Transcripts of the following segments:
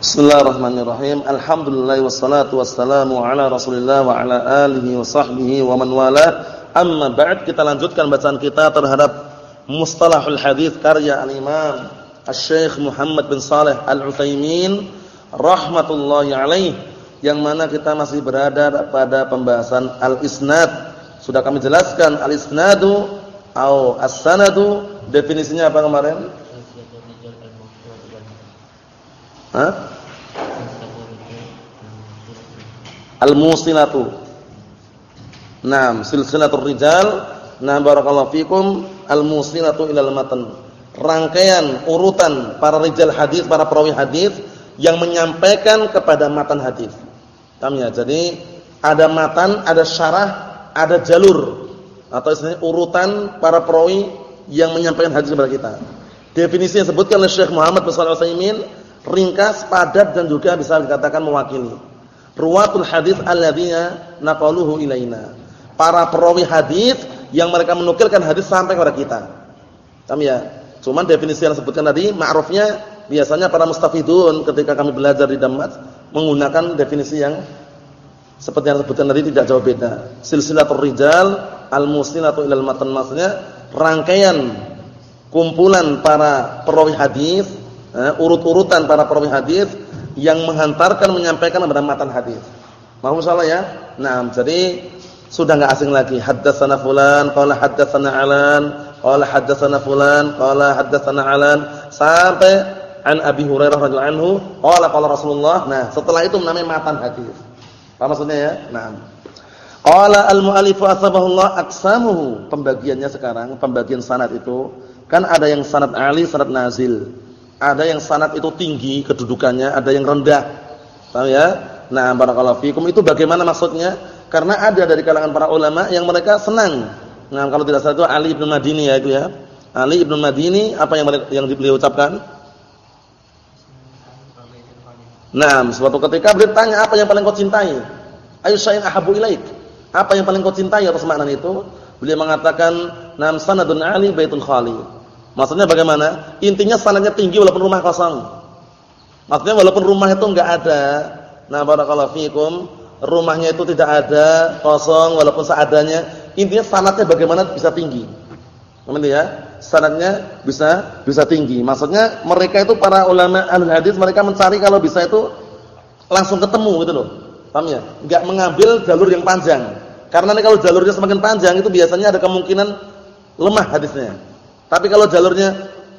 Bismillahirrahmanirrahim. Alhamdulillah wassalatu wassalamu ala Rasulillah wa ala alihi wa sahbihi wa man wala. Amma ba'd kita lanjutkan bacaan kita terhadap Mustalahul Hadis karya Al-Imam Asy-Syaikh Muhammad bin Shalih Al-Utsaimin rahmatullahi alaih yang mana kita masih berada pada pembahasan al-isnad. Sudah kami jelaskan al-isnadu atau as-sanadu definisinya apa kemarin? Al-musilatu. Naam, silsilatur rijal. Nah, barakallahu fikum al-musilatu ilal matan. Rangkaian urutan para rijal hadis, para perawi hadis yang menyampaikan kepada matan hadis. Paham ya? Jadi ada matan, ada syarah, ada jalur atau istilahnya urutan para perawi yang menyampaikan hadis kepada kita. Definisi yang disebutkan oleh Syekh Muhammad bin Shalih Al-Utsaimin ringkas, padat dan juga bisa dikatakan mewakili. Ruwatul hadis alladzina naqaluhu ilaina. Para perawi hadis yang mereka menukilkan hadis sampai kepada kita. Paham ya? Cuman definisi yang disebutkan tadi ma'rufnya biasanya para mustafidun ketika kami belajar di Damat menggunakan definisi yang seperti yang disebutkan tadi tidak jauh beda. Silsilatul rijal al-musnilatu ilal matan maksudnya rangkaian kumpulan para perawi hadis eh, urut-urutan para perawi hadis yang menghantarkan menyampaikan kepada matan hadis. Mau salah ya? Nah, jadi sudah enggak asing lagi. Haddatsana fulan, qala haddatsana alan, qala haddatsana fulan, qala haddatsana alan sampai an Abi Hurairah radhiyallahu anhu, qala qala Rasulullah. Nah, setelah itu namanya matan hadis. Apa maksudnya ya? Nah. Qala al-mu'allifu asbahullah aqsamuhu. Pembagiannya sekarang, pembagian sanad itu kan ada yang sanad ali, sanad nazil. Ada yang sanad itu tinggi kedudukannya, ada yang rendah. Paham ya? Nah, barakallahu fikum itu bagaimana maksudnya? Karena ada dari kalangan para ulama yang mereka senang. Nah, kalau tidak salah itu Ali bin Madini ya itu ya. Ali bin Madini apa yang yang beliau ucapkan? Nah, suatu ketika beliau tanya apa yang paling kau cintai? Ayu syai'in ahabu ilaik? Apa yang paling kau cintai atas makna itu? Beliau mengatakan, "Nam sanadun ali baitul khali." Maksudnya bagaimana? Intinya sanadnya tinggi walaupun rumah kosong. Maksudnya walaupun rumah itu enggak ada. Nah, barakallahu fikum, rumahnya itu tidak ada, kosong walaupun seadanya. Intinya sanadnya bagaimana bisa tinggi. Paham ya? Sanadnya bisa bisa tinggi. Maksudnya mereka itu para ulama ahli hadis mereka mencari kalau bisa itu langsung ketemu gitu loh. Paham ya? Enggak mengambil jalur yang panjang. Karena kalau jalurnya semakin panjang itu biasanya ada kemungkinan lemah hadisnya. Tapi kalau jalurnya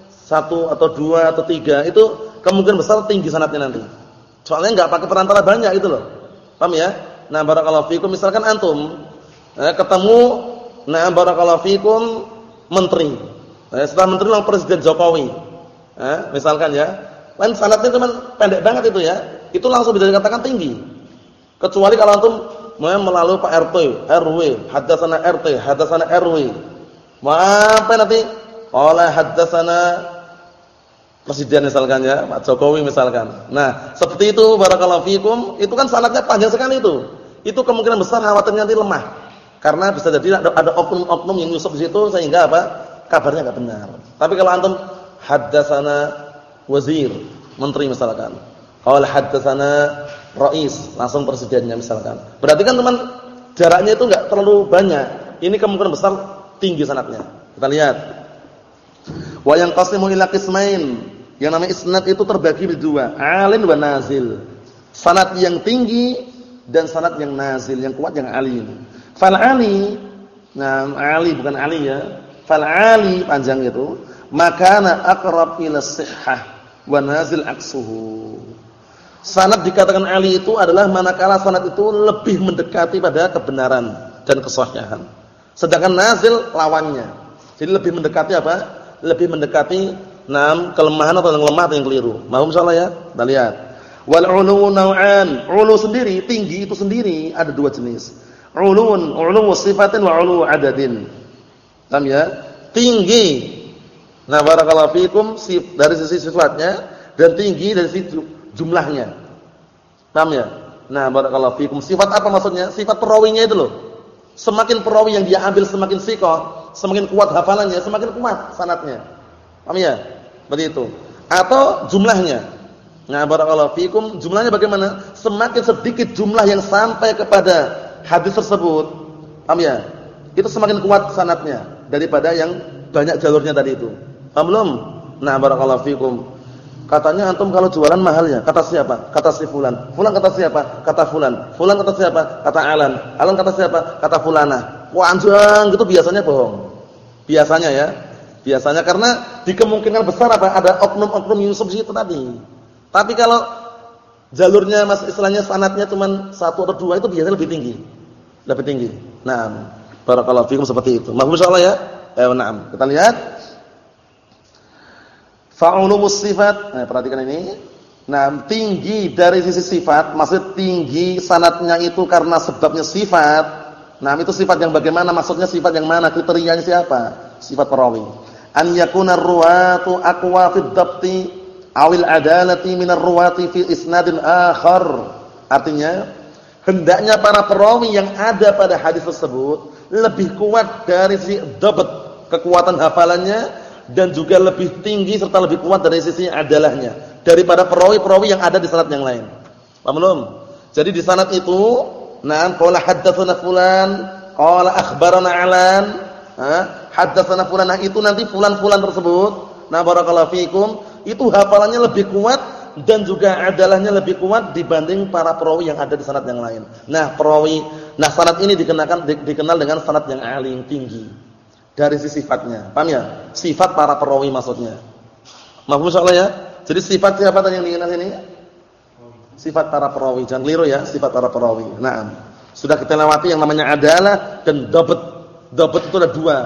satu atau dua atau tiga itu kemungkinan besar tinggi sanatnya nanti. Soalnya nggak pakai perantara banyak itu loh. Paham ya? Nah, barakallahu fikum misalkan antum eh, ketemu nah barakallahu fikum menteri. Eh, setelah menteri langsung presiden Jokowi. Eh, misalkan ya. Kan sanatnya cuma pendek banget itu ya. Itu langsung bisa dikatakan tinggi. Kecuali kalau antum melalui Pak RT, RW, hadatsana RT, hadatsana RW. Sampai nanti oleh haddatsana presiden misalkan ya, Pak Jokowi misalkan. Nah, seperti itu barakallahu fikum, itu kan sanadnya panjang sekali itu. Itu kemungkinan besar khawatirnya nanti lemah. Karena bisa jadi ada oknum-oknum yang nyusup di situ sehingga apa? Kabarnya enggak benar. Tapi kalau antum haddatsana wazir, menteri misalkan. Qala haddatsana rais, langsung presidennya misalkan. Berarti kan teman jaraknya itu enggak terlalu banyak. Ini kemungkinan besar tinggi sanadnya. Kita lihat. Wa yanqasimu ila qismain. Yang namanya isnad itu terbagi menjadi dua, alin wa nazil. Sanad yang tinggi dan sanad yang nazil, yang kuat yang ali. Fal ali, nah ali bukan ali ya. Fal ali panjang itu, makana aqrab ila sihhah wa nazil aksuhu. Sanad dikatakan ali itu adalah manakala sanad itu lebih mendekati pada kebenaran dan kesahihan. Sedangkan nazil lawannya. Jadi lebih mendekati apa? Lebih mendekati enam kelemahan atau yang lemah atau yang keliru. Mahum salah ya? Kita lihat. Wal 'ulu naw'an. 'Ulu sendiri, tinggi itu sendiri ada dua jenis. 'Ulun, 'ulu sifatin wa 'ulu adadin. Paham ya? Tinggi. Nah, barakallahu fikum dari sisi sifatnya dan tinggi dari sisi jumlahnya. Paham ya? Nah, barakallahu fikum. Sifat apa maksudnya? Sifat perawinya itu loh. Semakin perawi yang dia ambil semakin sikoh, semakin kuat hafalannya, semakin kuat sanatnya. Paham ya? Begitu. Atau jumlahnya. Nah, barakallahu fikum, jumlahnya bagaimana? Semakin sedikit jumlah yang sampai kepada hadis tersebut, paham ya? Itu semakin kuat sanatnya daripada yang banyak jalurnya tadi itu. Paham belum? Nah, barakallahu fikum. Katanya antum kalau jualan mahalnya, kata siapa? Kata si fulan. Fulan kata siapa? Kata fulan. Fulan kata siapa? Kata Alan. Alan kata siapa? Kata fulana. Wah, anjang gitu biasanya bohong. Biasanya ya. Biasanya karena di kemungkinan besar apa? Ada oknum-oknum Yusuf itu tadi. Tapi kalau jalurnya mas istilahnya sanatnya cuma satu atau dua itu biasanya lebih tinggi. Lebih tinggi. Nah, barakallahu fikum seperti itu. Mahfuz insyaallah ya. Eh, na'am. Kita lihat Fa'ulumus sifat. Nah, perhatikan ini. Nah, tinggi dari sisi sifat, maksud tinggi sanatnya itu karena sebabnya sifat. Nah, itu sifat yang bagaimana? Maksudnya sifat yang mana? Kriterianya siapa? Sifat perawi. An yakuna ruwatu aqwa fi dhabti awil adalati minar ruwati fi isnadin akhar. Artinya, hendaknya para perawi yang ada pada hadis tersebut lebih kuat dari sisi dhabt, kekuatan hafalannya dan juga lebih tinggi serta lebih kuat dari sisi adalahnya daripada perawi-perawi yang ada di sanad yang lain. Paham belum? Jadi di sanad itu, nah qala haddatsana fulan, qala akhbarana alan, ha, haddatsana fulan nah itu nanti fulan-fulan tersebut, nah barakallahu fikum, itu hafalannya lebih kuat dan juga adalahnya lebih kuat dibanding para perawi yang ada di sanad yang lain. Nah, perawi, nah sanad ini dikenakan dikenal dengan sanad yang alim tinggi dari sisi sifatnya. Paham ya? Sifat para perawi maksudnya. Mahfum insyaallah ya. Jadi sifat siapa tadi yang diingat ini? Sifat para perawi. Jangan keliru ya, sifat para perawi. Nah, sudah kita lewati yang namanya adalah dan dabat. Dabat itu ada dua.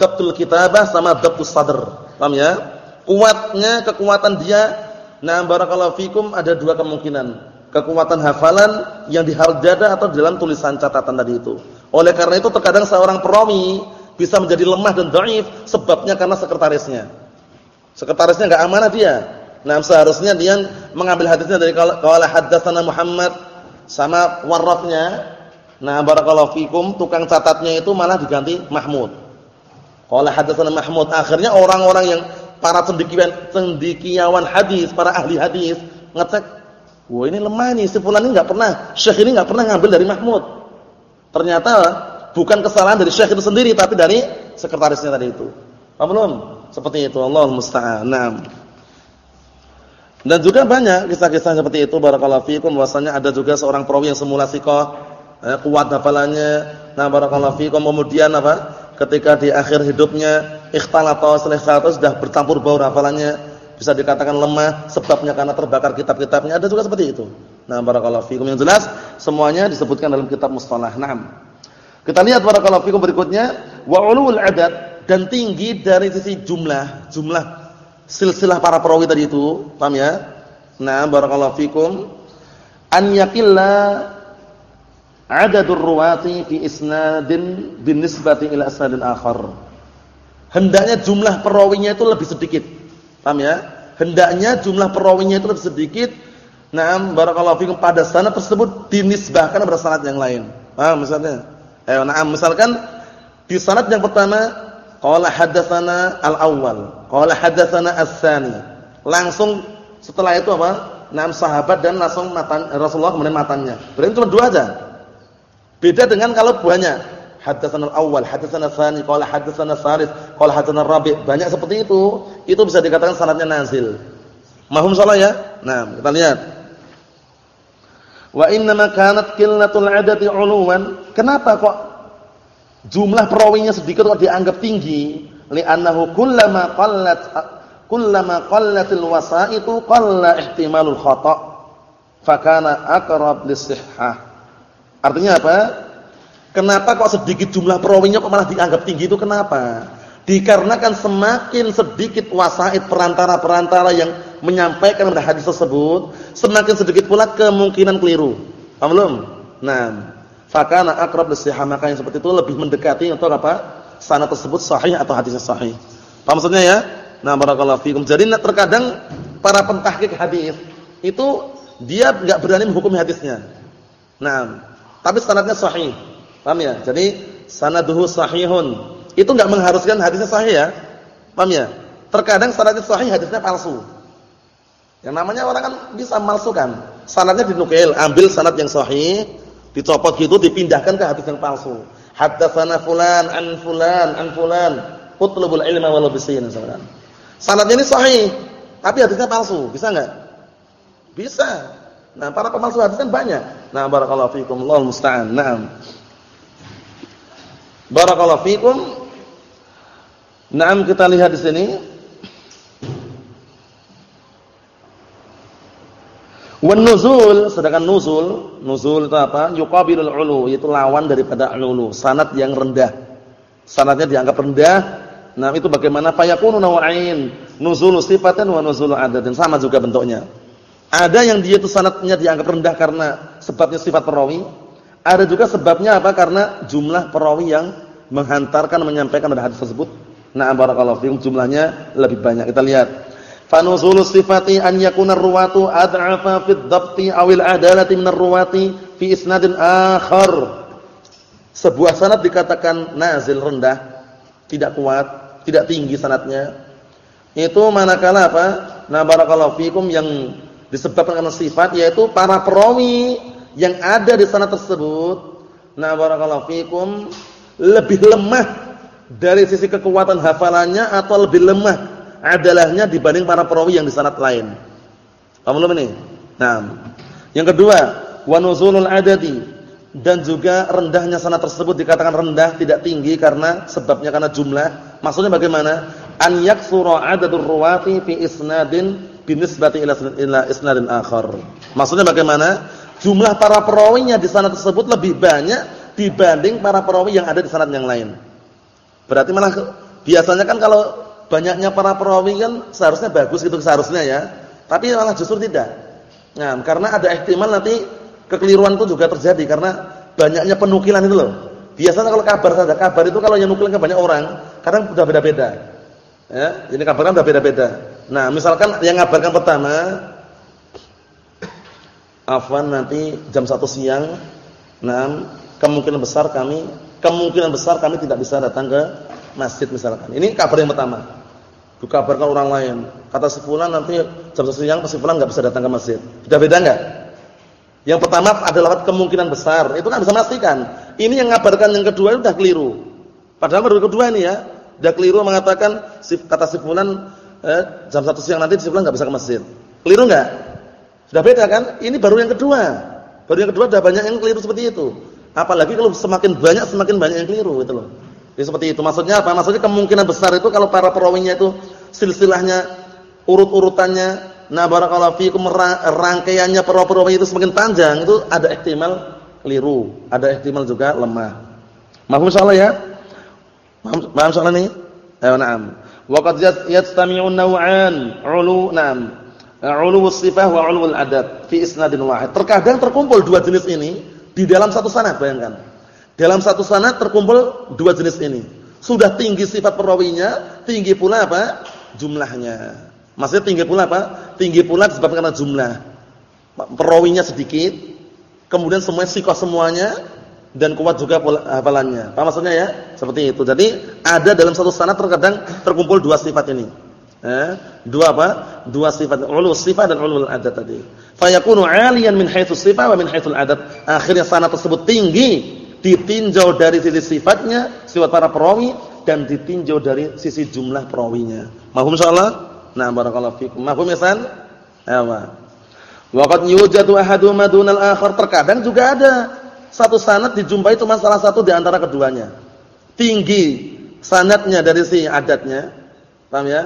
Dabtul kitabah sama dabtus sadr. Paham ya? Kuatnya, kekuatan dia Nah, barakallahu fikum ada dua kemungkinan. Kekuatan hafalan yang di hal dada atau dalam tulisan catatan tadi itu. Oleh karena itu terkadang seorang perawi bisa menjadi lemah dan dhaif sebabnya karena sekretarisnya. Sekretarisnya enggak amanah dia. Nah, seharusnya dia mengambil hadisnya dari qala haddatsana Muhammad sama warrafnya. Nah, barakallahu fikum, tukang catatnya itu malah diganti Mahmud. Qala haddatsana Mahmud. Akhirnya orang-orang yang para cendekiawan cendekiawan hadis, para ahli hadis ngecek, "Wah, ini lemah nih, si fulan ini enggak pernah, syekh ini enggak pernah ngambil dari Mahmud." Ternyata bukan kesalahan dari syekh itu sendiri tapi dari sekretarisnya tadi itu. Paham belum? Seperti itu Allah musta'an. Dan juga banyak kisah-kisah seperti itu barakallahu fikum bahwasanya ada juga seorang perawi yang semula sikoh eh, kuat hafalannya. Nah barakallahu fikum kemudian apa? Ketika di akhir hidupnya ikhtalata selesai sudah bercampur baur hafalannya bisa dikatakan lemah sebabnya karena terbakar kitab-kitabnya ada juga seperti itu. Nah barakallahu fikum yang jelas semuanya disebutkan dalam kitab mustalah. Naam. Kita lihat barakallahu fikum berikutnya, wa ulul adad dan tinggi dari sisi jumlah, jumlah silsilah para perawi tadi itu, paham ya? Nah, barakallahu fikum an yaqilla adadur ruwati fi isnadin binisbati ila asnadin akhar. Hendaknya jumlah perawinya itu lebih sedikit. Paham ya? Hendaknya jumlah perawinya itu lebih sedikit. Nah, barakallahu fikum pada sanad tersebut dinisbahkan pada sanad yang lain. Paham misalnya? Eh, nah, misalkan di sanad yang pertama qala hadatsana al-awwal, qala hadatsana as-tsani. Langsung setelah itu apa? Enam sahabat dan langsung matan Rasulullah kemudian matannya. Berarti cuma dua aja. Beda dengan kalau banyak. Hadatsana al-awwal, hadatsana tsani, qala hadatsana tsalits, qala rabi'. Banyak seperti itu, itu bisa dikatakan sanadnya nazil. Mahum salah ya? Nah, kita lihat. Wa innama kanat qillatul adati 'uluwan. Kenapa kok jumlah perawinya sedikit kok dianggap tinggi? Li'annahu kullama qallat kullama qallatil wasaitu qalla ihtimalul khata'. Fakana aqrab lisihhah. Artinya apa? Kenapa kok sedikit jumlah perawinya kok malah dianggap tinggi itu kenapa? Dikarenakan semakin sedikit wasaid perantara-perantara yang menyampaikan hadis tersebut, semakin sedikit pula kemungkinan keliru. Paham belum? Nah, fakana aqrab lisihah maka yang seperti itu lebih mendekati untuk apa? Sanad tersebut sahih atau hadisnya sahih. Paham maksudnya ya? Nah, barakallahu fikum. Jadi terkadang para pentahqiq hadis itu dia enggak berani menghukumi hadisnya. Nah, tapi sanadnya sahih. Paham ya? Jadi sanaduhu sahihun itu enggak mengharuskan hadisnya sahih ya. Paham ya? Terkadang sanadnya sahih hadisnya palsu. Yang namanya orang kan bisa malsukan. Sanadnya dinukil, ambil sanad yang sahih, dicopot gitu, dipindahkan ke hadis yang palsu. Haddatsana fulan an fulan an fulan, utlubul ilma walau bisin misalkan. Sanadnya ini sahih, tapi hadisnya palsu. Bisa enggak? Bisa. Nah, para pemalsu hadis kan banyak. Nah, barakallahu fikum, Allahu musta'an. Naam. Barakallahu fikum. Naam kita lihat di sini. Wan nuzul, sedangkan nuzul, nuzul itu apa? Yuqabilul ulu, itu lawan daripada ulu, sanad yang rendah. Sanadnya dianggap rendah. Nah, itu bagaimana fayakunu naw'ain, nuzul sifatan wa adadin, sama juga bentuknya. Ada yang dia itu sanadnya dianggap rendah karena sebabnya sifat perawi, ada juga sebabnya apa? Karena jumlah perawi yang menghantarkan menyampaikan pada hadis tersebut. Nah, barakallahu fikum jumlahnya lebih banyak. Kita lihat fanuzulu sifati an yakuna ruwatu ad'afa fi dhabti aw al-adalati min ar-ruwati fi isnadin akhar. Sebuah sanad dikatakan nazil rendah, tidak kuat, tidak tinggi sanadnya. Itu manakala apa? Nah barakallahu fikum yang disebabkan karena sifat yaitu para perawi yang ada di sana tersebut. Nah barakallahu fikum lebih lemah dari sisi kekuatan hafalannya atau lebih lemah adalahnya dibanding para perawi yang di sanad lain. Paham belum ini? Nah, yang kedua, wa nuzulul adadi dan juga rendahnya sanad tersebut dikatakan rendah tidak tinggi karena sebabnya karena jumlah. Maksudnya bagaimana? An yaksura adadur ruwati fi isnadin binisbati ila isnadin akhar. Maksudnya bagaimana? Jumlah para perawinya di sanad tersebut lebih banyak dibanding para perawi yang ada di sanad yang lain. Berarti malah biasanya kan kalau banyaknya para perawi kan seharusnya bagus gitu seharusnya ya. Tapi malah justru tidak. Nah, karena ada ihtimal nanti kekeliruan itu juga terjadi karena banyaknya penukilan itu loh. Biasanya kalau kabar saja, kabar itu kalau yang nukilin ke banyak orang, kadang sudah beda-beda. Ya, ini kabar kan sudah beda-beda. Nah, misalkan yang ngabarkan pertama Afwan nanti jam 1 siang. Nah, kemungkinan besar kami kemungkinan besar kami tidak bisa datang ke masjid misalkan. Ini kabar yang pertama dikabarkan orang lain. Kata si fulan nanti jam siang si fulan enggak bisa datang ke masjid. Sudah beda enggak? Yang pertama adalah kemungkinan besar. Itu kan bisa memastikan. Ini yang ngabarkan yang kedua itu sudah keliru. Padahal baru kedua ini ya, sudah keliru mengatakan kata si fulan eh, jam satu siang nanti si fulan enggak bisa ke masjid. Keliru enggak? Sudah beda kan? Ini baru yang kedua. Baru yang kedua sudah banyak yang keliru seperti itu. Apalagi kalau semakin banyak semakin banyak yang keliru gitu loh. Jadi seperti itu. Maksudnya apa? Maksudnya kemungkinan besar itu kalau para perawinya itu silsilahnya, urut-urutannya, nah barakallahu fiikum rangkaiannya para perawi itu semakin panjang, itu ada ihtimal keliru, ada ihtimal juga lemah. Mahfum insyaallah ya? Paham soal ini? Ayo na'am. Wa qad yastami'un naw'an 'ulu na'am. 'ulu sifah wa 'ulu al-adad fi isnadin wahid. Terkadang terkumpul dua jenis ini di dalam satu sanad, bayangkan. Dalam satu sanad terkumpul dua jenis ini. Sudah tinggi sifat perawinya, tinggi pula apa? Jumlahnya. Maksudnya tinggi pula apa? Tinggi pula disebabkan karena jumlah. Perawinya sedikit, kemudian semuanya sikoh semuanya dan kuat juga hafalannya. Apa maksudnya ya? Seperti itu. Jadi ada dalam satu sanad terkadang terkumpul dua sifat ini. Eh, dua apa? Dua sifat, ulu sifat dan ulul adat tadi. Fayakunu 'aliyan min haitsu sifat wa min haitsul adat. Akhirnya sanad tersebut tinggi ditinjau dari sisi sifatnya, sifat para perawi dan ditinjau dari sisi jumlah perawinya. Mahfum insyaallah? Nah, barakallahu fikum. Mahfum ya? Apa? Waqad yujadu ahaduma dunal akhar. Terkadang juga ada satu sanad dijumpai cuma salah satu di antara keduanya. Tinggi sanadnya dari si adatnya. Paham ya?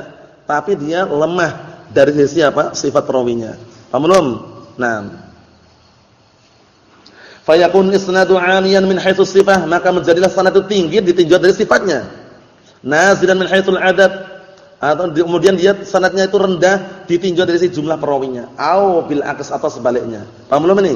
Tapi dia lemah dari sisi apa? Sifat perawinya. Paham belum? Nah, fayakun isnadu 'aliyan min haitsu sifah. Maka menjadilah sanad itu tinggi ditinjau dari sifatnya. Nazilan min haitsul adad atau kemudian dia sanadnya itu rendah ditinjau dari si jumlah perawinya. Au bil aks atau sebaliknya. Paham belum ini?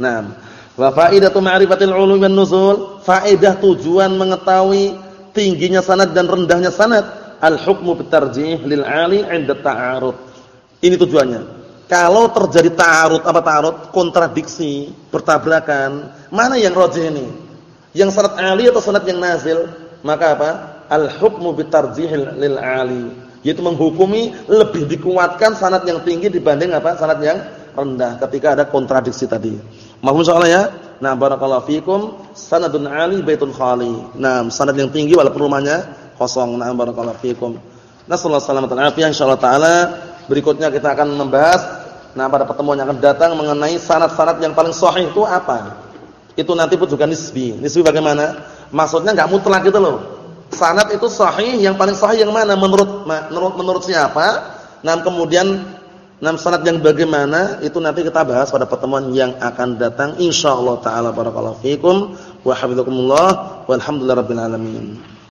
Nah wa faidatu ma'rifatil 'ulum wan nuzul. Faedah tujuan mengetahui tingginya sanad dan rendahnya sanad. Al hukmu bitarjih lil 'ali 'inda ta'arud. Ini tujuannya kalau terjadi ta'arud apa ta'arud? Kontradiksi, bertabrakan, mana yang rajih ini? Yang sanad ali atau sanad yang nazil? Maka apa? Al-hukmu bitarjihil lil ali. Yaitu menghukumi lebih dikuatkan sanad yang tinggi dibanding apa? Sanad yang rendah ketika ada kontradiksi tadi. Mahfum soalnya ya? Nah, barakallahu fikum sanadun ali baitun khali. Nah, sanad yang tinggi walaupun rumahnya kosong. Nah, barakallahu fikum. Nasallahu alaihi wasallam insyaallah taala berikutnya kita akan membahas nah pada pertemuan yang akan datang mengenai sanad-sanad yang paling sahih itu apa. Itu nanti pun juga nisbi. Nisbi bagaimana? Maksudnya enggak mutlak gitu loh. Sanad itu sahih, yang paling sahih yang mana menurut menurut menurut siapa? Nah, kemudian enam sanad yang bagaimana itu nanti kita bahas pada pertemuan yang akan datang insyaallah taala barakallahu fikum wa hafizakumullah walhamdulillahirabbil alamin.